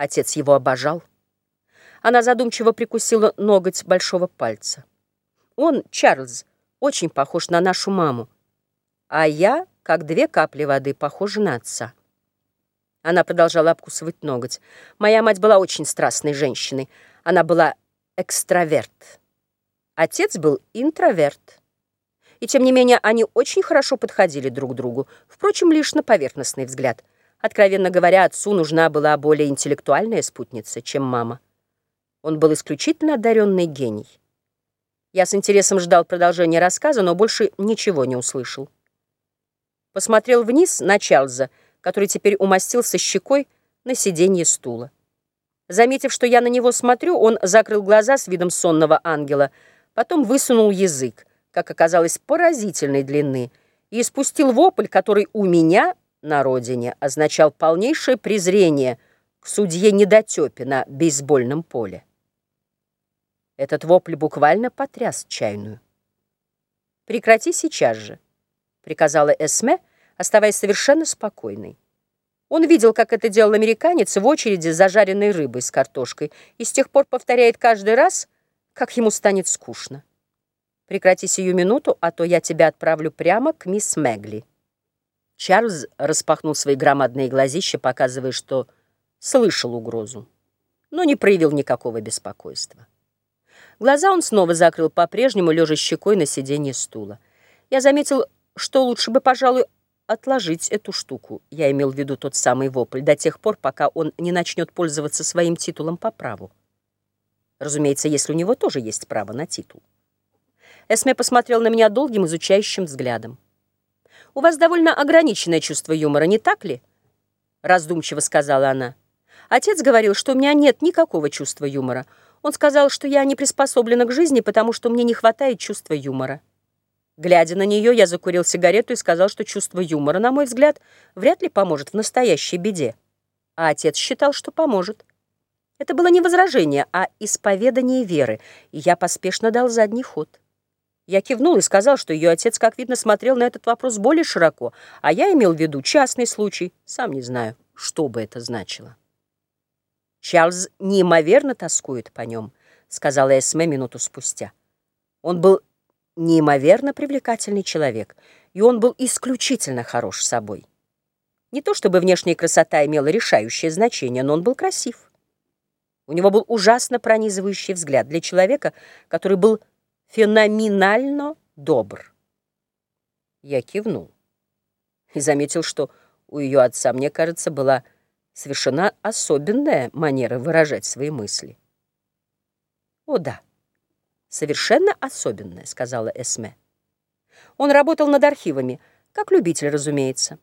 Отец его обожал. Она задумчиво прикусила ноготь большого пальца. Он, Чарльз, очень похож на нашу маму, а я, как две капли воды, похожа на отца. Она продолжала обкусывать ноготь. Моя мать была очень страстной женщиной. Она была экстраверт. Отец был интроверт. И тем не менее они очень хорошо подходили друг другу, впрочем, лишь на поверхностный взгляд. Откровенно говоря, отцу нужна была более интеллектуальная спутница, чем мама. Он был исключительно одаренный гений. Я с интересом ждал продолжения рассказа, но больше ничего не услышал. Посмотрел вниз на Чарльза, который теперь умостился щекой на сиденье стула. Заметив, что я на него смотрю, он закрыл глаза с видом сонного ангела, потом высунул язык, как оказалось, поразительной длины, и испустил вопль, который у меня на родине означал полнейшее презрение к судье недотепе на бейсбольном поле. Этот вопль буквально потряс чайную. «Прекрати сейчас же», — приказала Эсме, оставаясь совершенно спокойной. Он видел, как это делал американец в очереди с зажаренной рыбой с картошкой, и с тех пор повторяет каждый раз, как ему станет скучно. «Прекрати сию минуту, а то я тебя отправлю прямо к мисс Мегли». Чарльз распахнул свои громадные глазища, показывая, что слышал угрозу, но не проявил никакого беспокойства. Глаза он снова закрыл по-прежнему, лежа щекой на сиденье стула. Я заметил, что лучше бы, пожалуй, отложить эту штуку, я имел в виду тот самый вопль, до тех пор, пока он не начнет пользоваться своим титулом по праву. Разумеется, если у него тоже есть право на титул. Эсме посмотрел на меня долгим изучающим взглядом. «У вас довольно ограниченное чувство юмора, не так ли?» Раздумчиво сказала она. «Отец говорил, что у меня нет никакого чувства юмора. Он сказал, что я не приспособлена к жизни, потому что мне не хватает чувства юмора. Глядя на нее, я закурил сигарету и сказал, что чувство юмора, на мой взгляд, вряд ли поможет в настоящей беде. А отец считал, что поможет. Это было не возражение, а исповедание веры, и я поспешно дал задний ход. Я кивнул и сказал, что ее отец, как видно, смотрел на этот вопрос более широко, а я имел в виду частный случай, сам не знаю, что бы это значило. Чарльз неимоверно тоскует по нем, сказала Эсме минуту спустя. Он был неимоверно привлекательный человек, и он был исключительно хорош собой. Не то чтобы внешняя красота имела решающее значение, но он был красив. У него был ужасно пронизывающий взгляд для человека, который был феноменально добр. Я кивнул и заметил, что у ее отца, мне кажется, была совершенно особенная манера выражать свои мысли. «О, да, совершенно особенная», — сказала Эсме. Он работал над архивами, как любитель, разумеется.